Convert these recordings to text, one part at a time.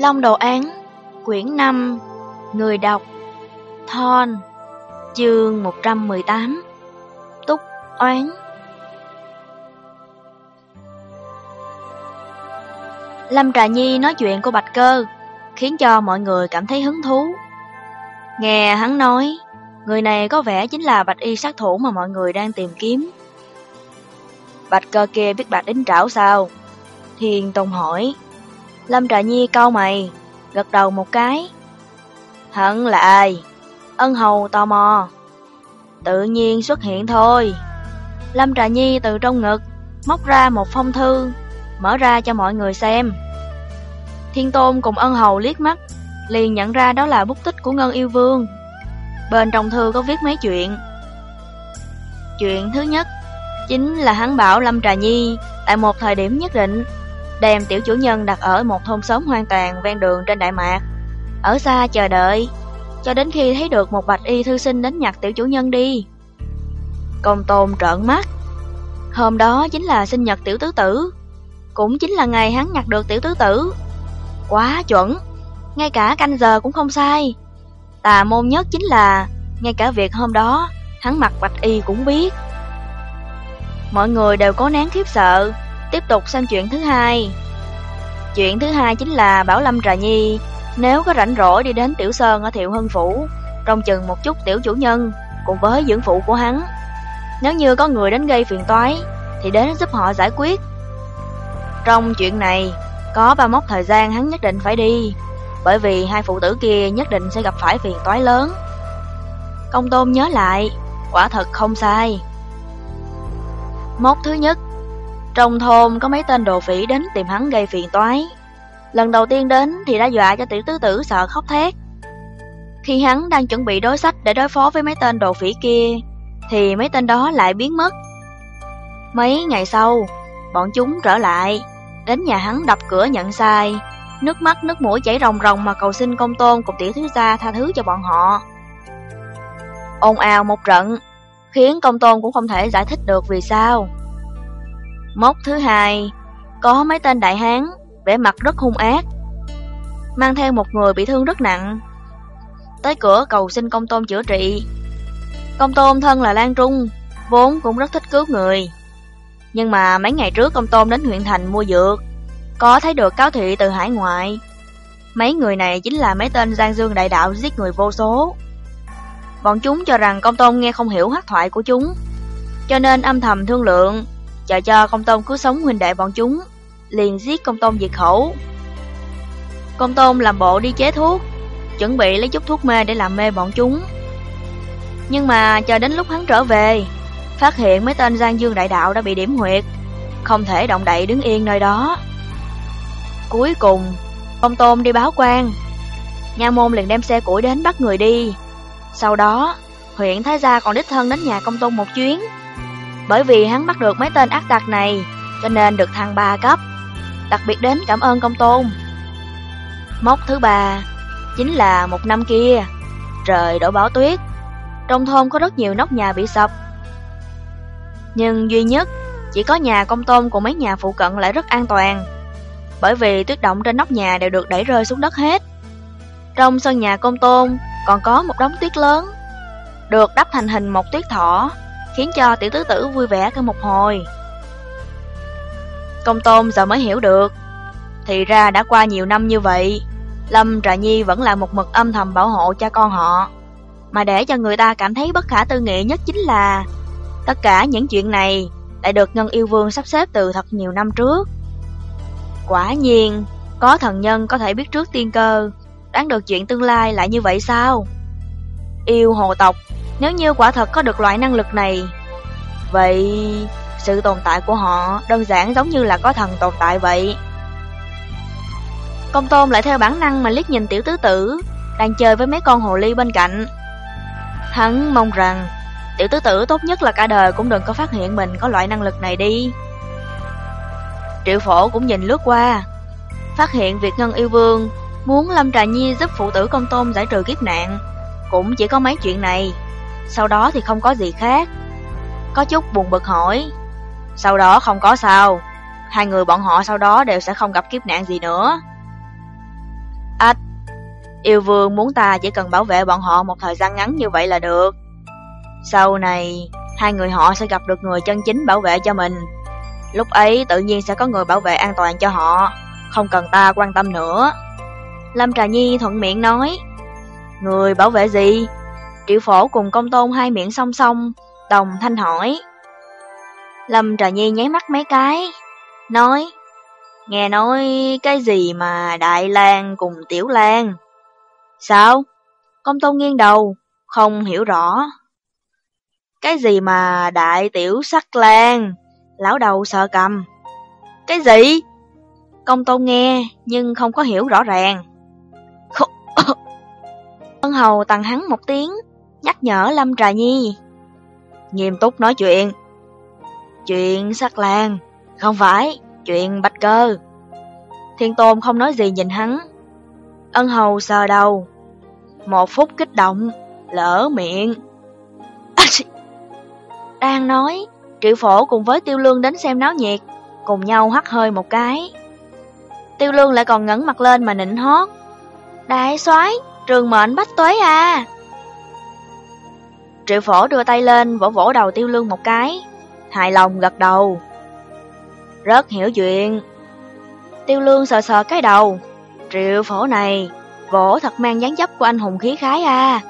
Long Đồ Án Quyển 5 Người đọc Thon Chương 118 Túc Oán Lâm Trà Nhi nói chuyện của Bạch Cơ khiến cho mọi người cảm thấy hứng thú. Nghe hắn nói, người này có vẻ chính là bạch y sát thủ mà mọi người đang tìm kiếm. Bạch cơ kia biết bạch đính trảo sao? Thiên Tông hỏi. Lâm Trà Nhi cau mày, gật đầu một cái. Hắn là ai? Ân hầu tò mò. Tự nhiên xuất hiện thôi. Lâm Trà Nhi từ trong ngực, móc ra một phong thư, mở ra cho mọi người xem. Thiên Tôn cùng ân hầu liếc mắt, liền nhận ra đó là bút tích của Ngân Yêu Vương. Bên trong thư có viết mấy chuyện. Chuyện thứ nhất, chính là hắn bảo Lâm Trà Nhi tại một thời điểm nhất định đem tiểu chủ nhân đặt ở một thôn xóm hoang tàn ven đường trên Đại Mạc. Ở xa chờ đợi, cho đến khi thấy được một bạch y thư sinh đến nhặt tiểu chủ nhân đi. Công tôn trợn mắt. Hôm đó chính là sinh nhật tiểu tứ tử, cũng chính là ngày hắn nhặt được tiểu tứ tử. Quá chuẩn, ngay cả canh giờ cũng không sai. Tà môn nhất chính là, ngay cả việc hôm đó, hắn mặc bạch y cũng biết. Mọi người đều có nén khiếp sợ, tiếp tục xem chuyện thứ hai. Chuyện thứ hai chính là Bảo Lâm Trà Nhi, nếu có rảnh rỗi đi đến Tiểu Sơn ở Thiệu hưng Phủ, trông chừng một chút tiểu chủ nhân, cùng với dưỡng phụ của hắn. Nếu như có người đến gây phiền toái, thì đến giúp họ giải quyết. Trong chuyện này, có ba mốc thời gian hắn nhất định phải đi, bởi vì hai phụ tử kia nhất định sẽ gặp phải phiền toái lớn. Công tôn nhớ lại, quả thật không sai. Mốc thứ nhất, trong thôn có mấy tên đồ phỉ đến tìm hắn gây phiền toái. Lần đầu tiên đến thì đã dọa cho tiểu tứ tử sợ khóc thét. Khi hắn đang chuẩn bị đối sách để đối phó với mấy tên đồ phỉ kia, thì mấy tên đó lại biến mất. Mấy ngày sau, bọn chúng trở lại, đến nhà hắn đập cửa nhận sai, nước mắt nước mũi chảy ròng ròng mà cầu xin công tôn cùng tiểu thiếu gia tha thứ cho bọn họ. Ồn ào một trận, khiến công tôn cũng không thể giải thích được vì sao. Mốc thứ hai, có mấy tên đại hán, vẻ mặt rất hung ác, mang theo một người bị thương rất nặng. Tới cửa cầu xin công tôn chữa trị. Công tôn thân là Lan Trung, vốn cũng rất thích cứu người. Nhưng mà mấy ngày trước công tôn đến huyện thành mua dược, có thấy được cáo thị từ hải ngoại. Mấy người này chính là mấy tên Giang Dương đại đạo giết người vô số. Bọn chúng cho rằng công tôn nghe không hiểu hát thoại của chúng, cho nên âm thầm thương lượng, chờ cho công tôn cứu sống huynh đệ bọn chúng, liền giết công tôn diệt khẩu. Công tôn làm bộ đi chế thuốc, chuẩn bị lấy chút thuốc mê để làm mê bọn chúng. Nhưng mà chờ đến lúc hắn trở về, phát hiện mấy tên Giang Dương đại đạo đã bị điểm huyệt, không thể động đậy đứng yên nơi đó. Cuối cùng, công tôn đi báo quan, nha môn liền đem xe củi đến bắt người đi. Sau đó, huyện Thái Gia còn đích thân đến nhà công tôn một chuyến. Bởi vì hắn bắt được mấy tên ác tặc này, cho nên được thăng 3 cấp. Đặc biệt đến cảm ơn công tôn. Mốc thứ ba chính là một năm kia, trời đổ bão tuyết. Trong thôn có rất nhiều nóc nhà bị sập. Nhưng duy nhất, chỉ có nhà công tôn của mấy nhà phụ cận lại rất an toàn. Bởi vì tuyết động trên nóc nhà đều được đẩy rơi xuống đất hết. Trong sân nhà công tôn còn có một đống tuyết lớn, được đắp thành hình một tuyết thỏ, khiến cho tiểu tứ tử vui vẻ cả một hồi. Công tôn giờ mới hiểu được, thì ra đã qua nhiều năm như vậy, Lâm Trà Nhi vẫn là một mực âm thầm bảo hộ cha con họ. Mà để cho người ta cảm thấy bất khả tư nghị nhất chính là tất cả những chuyện này lại được Ngân Yêu Vương sắp xếp từ thật nhiều năm trước. Quả nhiên, có thần nhân có thể biết trước tiên cơ, đoán được chuyện tương lai lại như vậy sao? Yêu hồ tộc, nếu như quả thật có được loại năng lực này, vậy sự tồn tại của họ đơn giản giống như là có thần tồn tại vậy. Công tôn lại theo bản năng mà liếc nhìn tiểu tứ tử, đang chơi với mấy con hồ ly bên cạnh. Hắn mong rằng, tiểu tứ tử tốt nhất là cả đời cũng đừng có phát hiện mình có loại năng lực này đi. Triệu phổ cũng nhìn lướt qua, phát hiện việc Ngân Yêu Vương muốn Lâm Trà Nhi giúp phụ tử công tôn giải trừ kiếp nạn, cũng chỉ có mấy chuyện này, sau đó thì không có gì khác. Có chút buồn bực hỏi, sau đó không có sao, hai người bọn họ sau đó đều sẽ không gặp kiếp nạn gì nữa. Ách, yêu vương muốn ta chỉ cần bảo vệ bọn họ một thời gian ngắn như vậy là được. Sau này, hai người họ sẽ gặp được người chân chính bảo vệ cho mình. Lúc ấy tự nhiên sẽ có người bảo vệ an toàn cho họ, không cần ta quan tâm nữa. Lâm Trà Nhi thuận miệng nói, Người bảo vệ gì? Triệu phổ cùng công tôn hai miệng song song, đồng thanh hỏi. Lâm Trà Nhi nháy mắt mấy cái, nói, Nghe nói cái gì mà Đại lang cùng Tiểu lang Sao? Công tôn nghiêng đầu, không hiểu rõ. Cái gì mà Đại Tiểu Sắc lang Lão đầu sợ cầm. Cái gì? Công tôn nghe, nhưng không có hiểu rõ ràng. Ân hầu tặng hắn một tiếng, nhắc nhở Lâm Trà Nhi. Nghiêm túc nói chuyện. Chuyện sắc làng không phải, chuyện bạch cơ. Thiên Tôn không nói gì nhìn hắn. Ân hầu sờ đầu. Một phút kích động, lỡ miệng. À, Đang nói, triệu phổ cùng với tiêu lương đến xem náo nhiệt, cùng nhau hắt hơi một cái. Tiêu lương lại còn ngẩng mặt lên mà nịnh hót. Đại soái trường mệnh bách tuế à. Triệu phổ đưa tay lên vỗ vỗ đầu tiêu lương một cái, hài lòng gật đầu. Rất hiểu chuyện. Tiêu lương sờ sờ cái đầu. Triệu phổ này, vỗ thật mang dáng dấp của anh hùng khí khái à.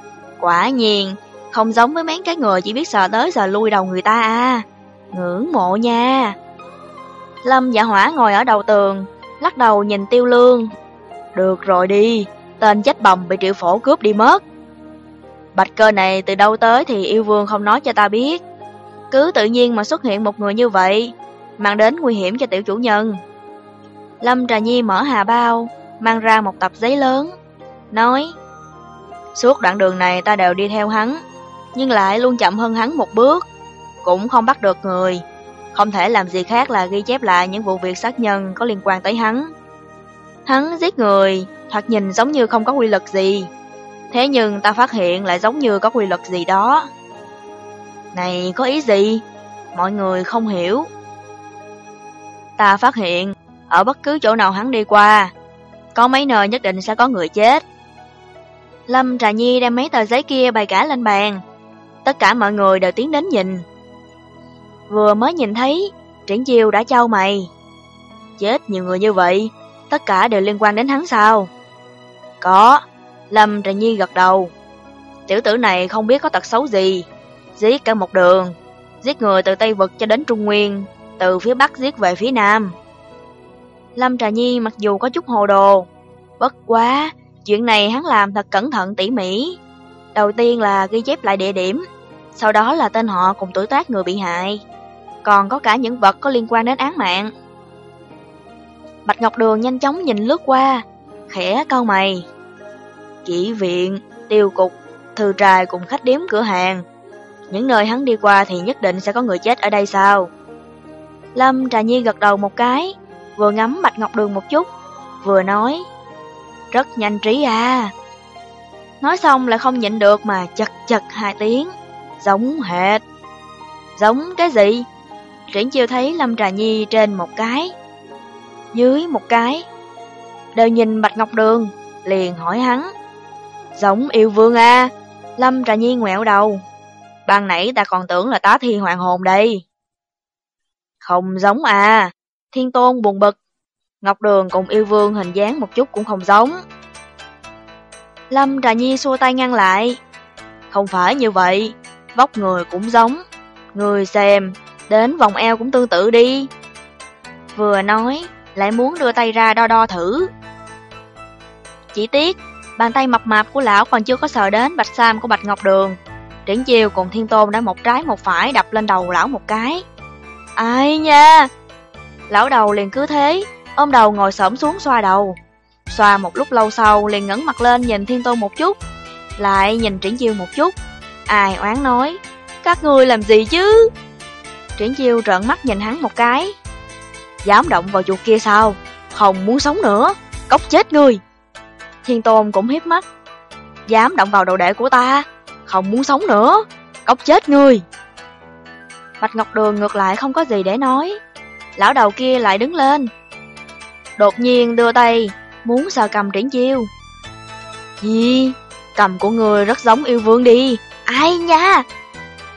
Quả nhiên, không giống với mấy cái người chỉ biết sờ tới sờ lui đầu người ta à. Ngưỡng mộ nha. Lâm dạ hỏa ngồi ở đầu tường, lắc đầu nhìn tiêu lương. Được rồi đi, tên chết bầm bị triệu phổ cướp đi mất. Bạch cơ này từ đâu tới thì yêu vương không nói cho ta biết. Cứ tự nhiên mà xuất hiện một người như vậy, mang đến nguy hiểm cho tiểu chủ nhân. Lâm Trà Nhi mở hà bao, mang ra một tập giấy lớn, nói Suốt đoạn đường này ta đều đi theo hắn, nhưng lại luôn chậm hơn hắn một bước, cũng không bắt được người. Không thể làm gì khác là ghi chép lại những vụ việc sát nhân có liên quan tới hắn. Hắn giết người, thoạt nhìn giống như không có quy luật gì. Thế nhưng ta phát hiện lại giống như có quy luật gì đó. Này có ý gì? Mọi người không hiểu. Ta phát hiện, ở bất cứ chỗ nào hắn đi qua, có mấy nơi nhất định sẽ có người chết. Lâm Trà Nhi đem mấy tờ giấy kia bày cả lên bàn. Tất cả mọi người đều tiến đến nhìn. Vừa mới nhìn thấy, Triển Chiêu đã trao mày. Chết nhiều người như vậy, tất cả đều liên quan đến hắn sao? Có, Lâm Trà Nhi gật đầu. Tiểu tử này không biết có tật xấu gì, giết cả một đường, giết người từ Tây Vực cho đến Trung Nguyên, từ phía Bắc giết về phía Nam. Lâm Trà Nhi mặc dù có chút hồ đồ, bất quá, chuyện này hắn làm thật cẩn thận tỉ mỉ. Đầu tiên là ghi chép lại địa điểm, sau đó là tên họ cùng tuổi tác người bị hại, còn có cả những vật có liên quan đến án mạng. Bạch Ngọc Đường nhanh chóng nhìn lướt qua, khẽ cau mày chỉ viện, tiêu cục, thư trài cùng khách điếm cửa hàng. Những nơi hắn đi qua thì nhất định sẽ có người chết ở đây sao? Lâm Trà Nhi gật đầu một cái, vừa ngắm Bạch Ngọc Đường một chút, vừa nói. Rất nhanh trí à. Nói xong lại không nhịn được mà chật chật hai tiếng, giống hệt. Giống cái gì? Triển chiêu thấy Lâm Trà Nhi trên một cái, dưới một cái. Đều nhìn Bạch Ngọc Đường, liền hỏi hắn. Giống yêu vương à, Lâm Trà Nhi ngoẹo đầu. Ban nãy ta còn tưởng là tá thi hoàng hồn đây. Không giống à, Thiên Tôn buồn bực. Ngọc Đường cùng yêu vương hình dáng một chút cũng không giống. Lâm Trà Nhi xua tay ngăn lại. Không phải như vậy, vóc người cũng giống. Người xem, đến vòng eo cũng tương tự đi. Vừa nói, lại muốn đưa tay ra đo đo thử. Chỉ tiếc, bàn tay mập mạp của lão còn chưa có sợ đến bạch sam của bạch ngọc đường. Triển chiều cùng thiên tôn đã một trái một phải đập lên đầu lão một cái. Ai nha! Lão đầu liền cứ thế, ôm đầu ngồi xổm xuống xoa đầu. Xoa một lúc lâu sau liền ngẩng mặt lên nhìn thiên tôn một chút, lại nhìn triển chiêu một chút. Ai oán nói, các người làm gì chứ? Triển chiêu trợn mắt nhìn hắn một cái, Dám động vào chuột kia sao? Không muốn sống nữa, cốc chết ngươi. Thiên Tôn cũng hiếp mắt. Dám động vào đồ đệ của ta, không muốn sống nữa, cốc chết ngươi. Bạch Ngọc Đường ngược lại không có gì để nói. Lão đầu kia lại đứng lên. Đột nhiên đưa tay, muốn sờ cầm triển chiêu, Gì? Cầm của người rất giống yêu vương đi. Ai nha?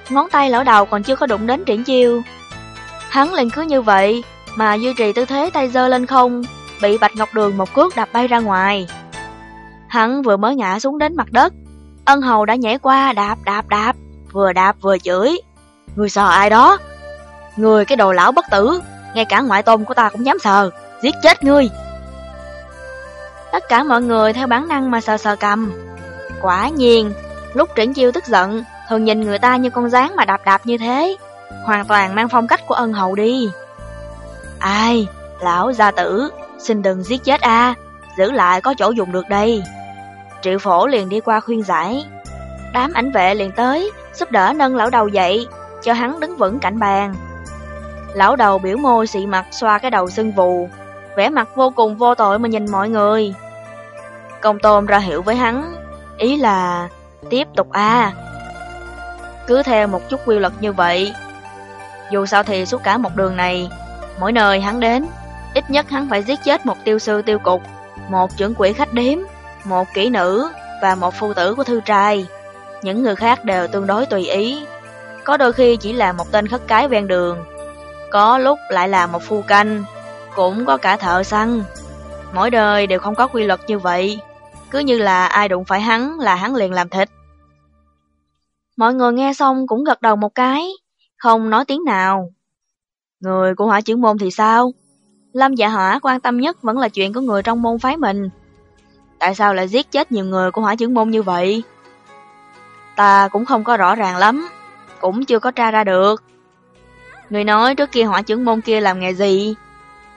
Ngón tay lão đầu còn chưa có đụng đến triển chiêu. Hắn liền cứ như vậy, mà duy trì tư thế tay dơ lên không, bị Bạch Ngọc Đường một cước đạp bay ra ngoài. Hắn vừa mới ngã xuống đến mặt đất, ân hầu đã nhảy qua đạp đạp đạp, vừa đạp vừa chửi. Người sợ ai đó? Người cái đồ lão bất tử, ngay cả ngoại tôn của ta cũng dám sờ, giết chết ngươi. Tất cả mọi người theo bản năng mà sờ sờ cầm. Quả nhiên, lúc triển chiêu tức giận, thường nhìn người ta như con rán mà đạp đạp như thế, hoàn toàn mang phong cách của ân hầu đi. Ai, lão gia tử, xin đừng giết chết a, giữ lại có chỗ dùng được đây. Triệu phổ liền đi qua khuyên giải. Đám ảnh vệ liền tới, giúp đỡ nâng lão đầu dậy, cho hắn đứng vững cạnh bàn. Lão đầu biểu môi xị mặt xoa cái đầu sưng vù, vẻ mặt vô cùng vô tội mà nhìn mọi người. Công tôm ra hiệu với hắn, ý là tiếp tục a Cứ theo một chút quy luật như vậy, dù sao thì suốt cả một đường này, mỗi nơi hắn đến, ít nhất hắn phải giết chết một tiêu sư tiêu cục, một trưởng quỷ khách điếm, một kỹ nữ và một phu tử của thư trai. Những người khác đều tương đối tùy ý, có đôi khi chỉ là một tên khất cái ven đường, có lúc lại là một phu canh, cũng có cả thợ săn. Mỗi đời đều không có quy luật như vậy, cứ như là ai đụng phải hắn là hắn liền làm thịt. Mọi người nghe xong cũng gật đầu một cái, không nói tiếng nào. Người của hỏa trưởng môn thì sao? Lâm dạ hỏa quan tâm nhất vẫn là chuyện của người trong môn phái mình. Tại sao lại giết chết nhiều người của hỏa trưởng môn như vậy? Ta cũng không có rõ ràng lắm, cũng chưa có tra ra được. Người nói trước kia hỏa trưởng môn kia làm nghề gì?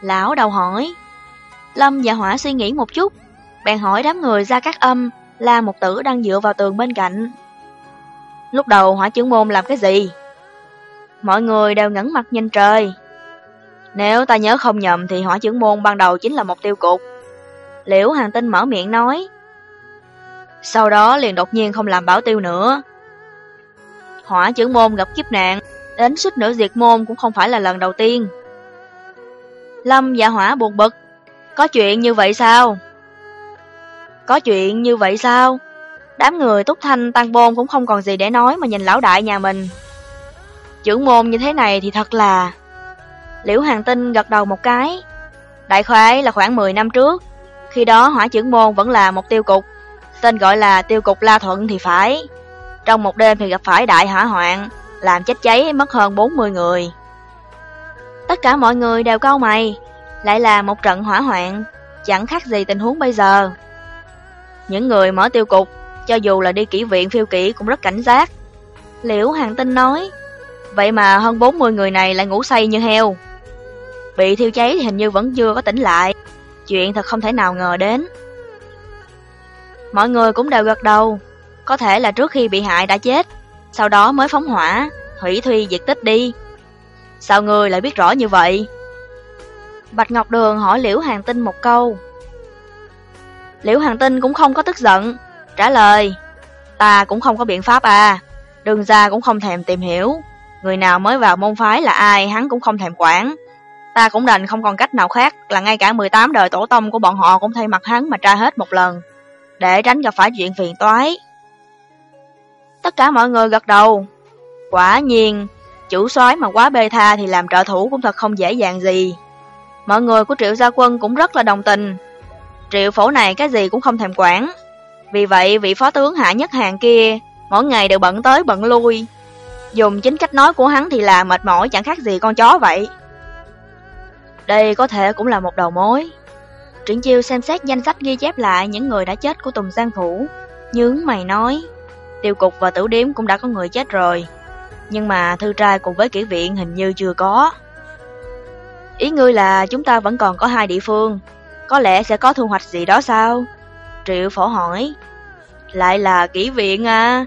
Lão đầu hỏi. Lâm và hỏa suy nghĩ một chút, bèn hỏi đám người ra các âm, là một tử đang dựa vào tường bên cạnh. Lúc đầu hỏa trưởng môn làm cái gì? Mọi người đều ngẩn mặt nhìn trời. Nếu ta nhớ không nhầm thì hỏa trưởng môn ban đầu chính là một tiêu cục. Liễu hàng tinh mở miệng nói. Sau đó liền đột nhiên không làm bảo tiêu nữa. Hỏa trưởng môn gặp kiếp nạn, đến suýt nữa diệt môn cũng không phải là lần đầu tiên. Lâm và hỏa buồn bực. Có chuyện như vậy sao? Có chuyện như vậy sao? Đám người túc thanh tăng bôn cũng không còn gì để nói mà nhìn lão đại nhà mình. Trưởng môn như thế này thì thật là... Liễu Hàng Tinh gật đầu một cái. Đại khái là khoảng 10 năm trước, khi đó hỏa trưởng môn vẫn là một tiêu cục, tên gọi là tiêu cục La Thuận thì phải. Trong một đêm thì gặp phải đại hỏa hoạn, làm chết cháy mất hơn 40 người. Tất cả mọi người đều cau mày, lại là một trận hỏa hoạn, chẳng khác gì tình huống bây giờ. Những người mở tiêu cục, cho dù là đi kỹ viện phiêu kỹ cũng rất cảnh giác. Liễu Hàng Tinh nói, vậy mà hơn 40 người này lại ngủ say như heo. Bị thiêu cháy thì hình như vẫn chưa có tỉnh lại, chuyện thật không thể nào ngờ đến. Mọi người cũng đều gật đầu, có thể là trước khi bị hại đã chết, sau đó mới phóng hỏa, hủy thuy diệt tích đi. Sao người lại biết rõ như vậy? Bạch Ngọc Đường hỏi Liễu Hàng Tinh một câu. Liễu Hàng Tinh cũng không có tức giận, trả lời, ta cũng không có biện pháp à, đường ra cũng không thèm tìm hiểu, người nào mới vào môn phái là ai hắn cũng không thèm quản. Ta cũng đành không còn cách nào khác là ngay cả 18 đời tổ tông của bọn họ cũng thay mặt hắn mà tra hết một lần, để tránh gặp phải chuyện phiền toái. Tất cả mọi người gật đầu. Quả nhiên, chủ soái mà quá bê tha thì làm trợ thủ cũng thật không dễ dàng gì. Mọi người của Triệu Gia Quân cũng rất là đồng tình. Triệu phổ này cái gì cũng không thèm quản. Vì vậy, vị phó tướng Hạ Nhất Hàng kia, mỗi ngày đều bận tới bận lui. Dùng chính cách nói của hắn thì là mệt mỏi chẳng khác gì con chó vậy. Đây có thể cũng là một đầu mối. Triển chiêu xem xét danh sách ghi chép lại những người đã chết của Tùng Giang Phủ. Nhướng mày nói, tiêu cục và tử điếm cũng đã có người chết rồi. Nhưng mà thư trai cùng với kỹ viện hình như chưa có. Ý ngươi là chúng ta vẫn còn có hai địa phương, có lẽ sẽ có thu hoạch gì đó sao? Triệu phổ hỏi. Lại là kỹ viện à?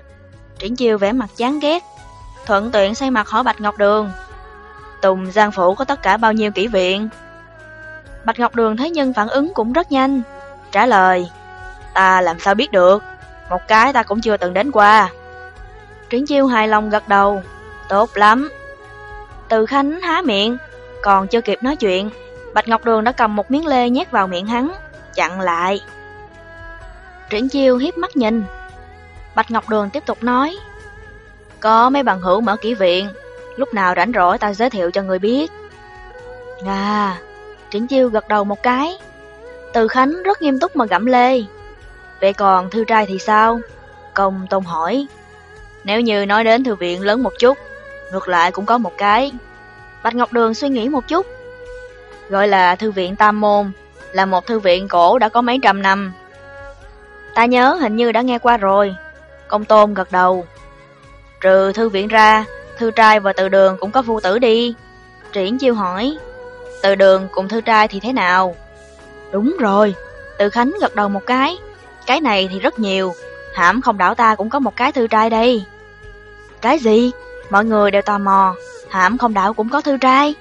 Triển chiêu vẻ mặt chán ghét. Thuận tiện xây mặt hỏi Bạch Ngọc Đường. Tùng Giang Phủ có tất cả bao nhiêu kỹ viện? Bạch Ngọc Đường thấy nhân phản ứng cũng rất nhanh. Trả lời, ta làm sao biết được, một cái ta cũng chưa từng đến qua. Triển chiêu hài lòng gật đầu, tốt lắm. Từ Khánh há miệng, còn chưa kịp nói chuyện, Bạch Ngọc Đường đã cầm một miếng lê nhét vào miệng hắn, chặn lại. Triển chiêu hiếp mắt nhìn. Bạch Ngọc Đường tiếp tục nói. Có mấy bằng hữu mở kỹ viện, lúc nào rảnh rỗi ta giới thiệu cho người biết. À, Triển chiêu gật đầu một cái. Từ Khánh rất nghiêm túc mà gẫm lê. Vậy còn thư trai thì sao? Công Tôn hỏi. Nếu như nói đến thư viện lớn một chút, ngược lại cũng có một cái. Bạch Ngọc Đường suy nghĩ một chút. Gọi là thư viện Tam Môn, là một thư viện cổ đã có mấy trăm năm. Ta nhớ hình như đã nghe qua rồi. Công Tôn gật đầu. Trừ thư viện ra, thư trai và từ đường cũng có phu tử đi. Triển chiêu hỏi. Từ đường cùng thư trai thì thế nào? Đúng rồi, từ Khánh gật đầu một cái. Cái này thì rất nhiều, hãm không đảo ta cũng có một cái thư trai đây. Cái gì? Mọi người đều tò mò, hãm không đảo cũng có thư trai.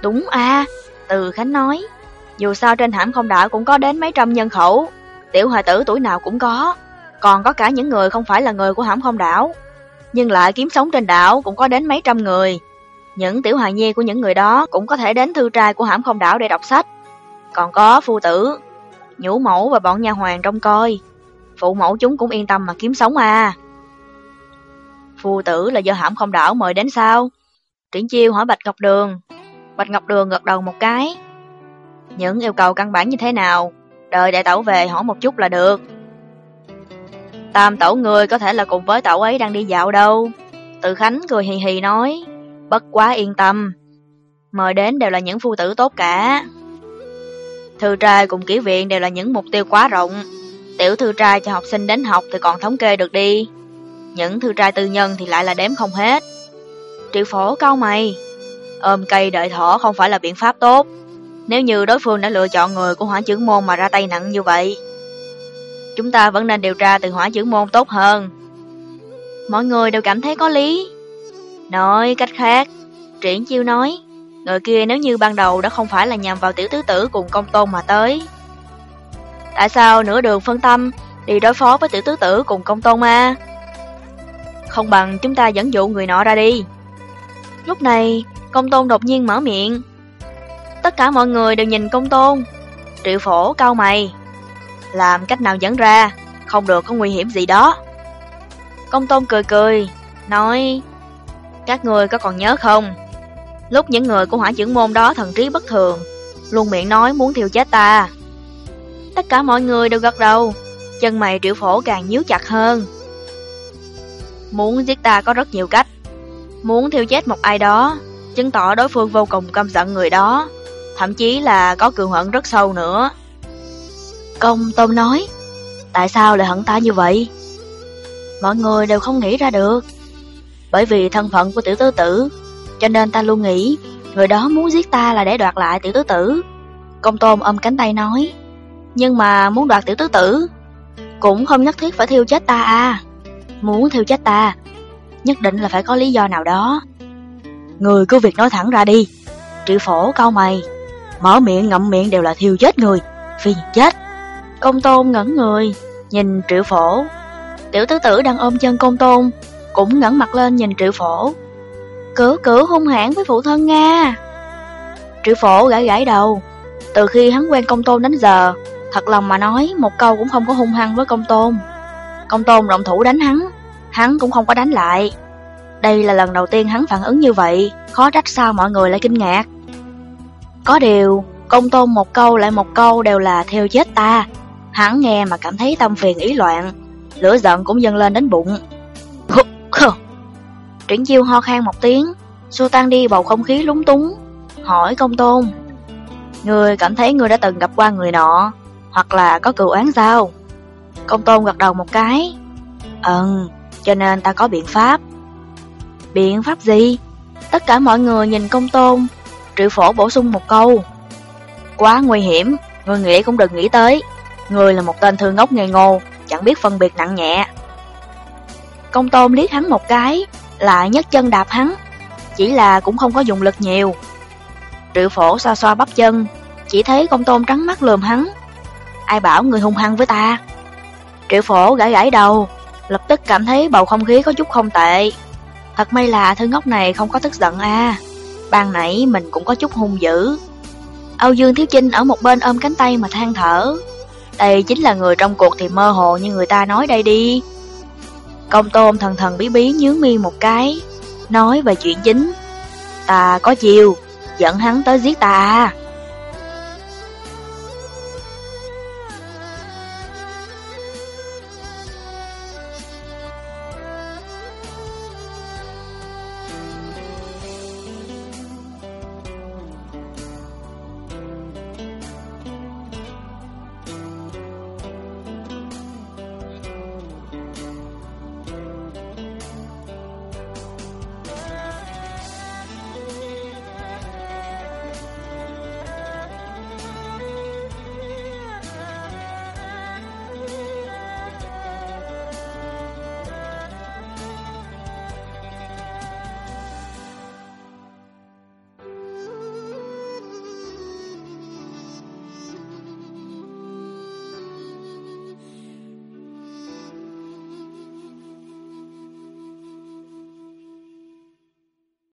Đúng a từ Khánh nói. Dù sao trên hãm không đảo cũng có đến mấy trăm nhân khẩu, tiểu hài tử tuổi nào cũng có, còn có cả những người không phải là người của hãm không đảo. Nhưng lại kiếm sống trên đảo cũng có đến mấy trăm người. Những tiểu hài nhi của những người đó cũng có thể đến thư trai của hãm không đảo để đọc sách. Còn có phu tử, nhũ mẫu và bọn nha hoàng trông coi. Phụ mẫu chúng cũng yên tâm mà kiếm sống à. Phu tử là do hãm không đảo mời đến sao? Triển chiêu hỏi Bạch Ngọc Đường. Bạch Ngọc Đường gật đầu một cái. Những yêu cầu căn bản như thế nào? Đợi đại tẩu về hỏi một chút là được. Tam tẩu người có thể là cùng với tẩu ấy đang đi dạo đâu. Từ Khánh cười hì hì nói. Bất quá yên tâm. Mời đến đều là những phu tử tốt cả. Thư trai cùng kỹ viện đều là những mục tiêu quá rộng. Tiểu thư trai cho học sinh đến học thì còn thống kê được đi. Những thư trai tư nhân thì lại là đếm không hết. Triệu phổ cao mày. Ôm cây đợi thỏ không phải là biện pháp tốt. Nếu như đối phương đã lựa chọn người của hỏa trưởng môn mà ra tay nặng như vậy. Chúng ta vẫn nên điều tra từ hỏa chữ môn tốt hơn. Mọi người đều cảm thấy có lý. Nói cách khác, triển chiêu nói, người kia nếu như ban đầu đã không phải là nhằm vào tiểu tứ tử cùng công tôn mà tới. Tại sao nửa đường phân tâm đi đối phó với tiểu tứ tử cùng công tôn ma? Không bằng chúng ta dẫn dụ người nọ ra đi. Lúc này, công tôn đột nhiên mở miệng. Tất cả mọi người đều nhìn công tôn. Triệu phổ cao mày. Làm cách nào dẫn ra, không được có nguy hiểm gì đó. Công tôn cười cười, nói Các người có còn nhớ không? Lúc những người của hỏa trưởng môn đó thần trí bất thường, luôn miệng nói muốn thiêu chết ta. Tất cả mọi người đều gật đầu, chân mày triệu phổ càng nhíu chặt hơn. Muốn giết ta có rất nhiều cách. Muốn thiêu chết một ai đó, chứng tỏ đối phương vô cùng căm giận người đó, thậm chí là có cường hận rất sâu nữa. Công Tôn nói, tại sao lại hận ta như vậy? Mọi người đều không nghĩ ra được. Bởi vì thân phận của tiểu tứ tử, cho nên ta luôn nghĩ người đó muốn giết ta là để đoạt lại tiểu tứ tử. Công Tôn ôm cánh tay nói, nhưng mà muốn đoạt tiểu tứ tử, cũng không nhất thiết phải thiêu chết ta à. Muốn thiêu chết ta, nhất định là phải có lý do nào đó. Người cứ việc nói thẳng ra đi. Triệu phổ cao mày, mở miệng ngậm miệng đều là thiêu chết người, phiền chết. Công tôn ngẩn người, nhìn triệu phổ. Tiểu tứ tử đang ôm chân công tôn, cũng ngẩn mặt lên nhìn triệu phổ. Cử cử hung hãn với phụ thân Nga. Triệu phổ gãi gãi đầu. Từ khi hắn quen công tôn đến giờ, thật lòng mà nói một câu cũng không có hung hăng với công tôn. Công tôn động thủ đánh hắn, hắn cũng không có đánh lại. Đây là lần đầu tiên hắn phản ứng như vậy, khó trách sao mọi người lại kinh ngạc. Có điều, công tôn một câu lại một câu đều là theo chết ta. Hắn nghe mà cảm thấy tâm phiền ý loạn, lửa giận cũng dâng lên đến bụng. Triển chiêu ho khan một tiếng, xua tan đi bầu không khí lúng túng, hỏi công tôn. Người cảm thấy người đã từng gặp qua người nọ, hoặc là có cựu án sao? Công tôn gật đầu một cái. Ừ, cho nên ta có biện pháp. Biện pháp gì? Tất cả mọi người nhìn công tôn, triệu phổ bổ sung một câu. Quá nguy hiểm, người nghĩ cũng đừng nghĩ tới. Người là một tên thư ngốc ngây ngô, chẳng biết phân biệt nặng nhẹ. Công tôm liếc hắn một cái, lại nhấc chân đạp hắn, chỉ là cũng không có dùng lực nhiều. Triệu phổ xoa xoa bắp chân, chỉ thấy công tôm trắng mắt lườm hắn. Ai bảo người hung hăng với ta? Triệu phổ gãi gãi đầu, lập tức cảm thấy bầu không khí có chút không tệ. Thật may là thư ngốc này không có tức giận a. À. Ban nãy mình cũng có chút hung dữ. Âu Dương Thiếu Chinh ở một bên ôm cánh tay mà than thở. Đây chính là người trong cuộc thì mơ hồ như người ta nói đây đi. Công tôn thần thần bí bí nhướng mi một cái, nói về chuyện chính. Ta có chiều, dẫn hắn tới giết ta à.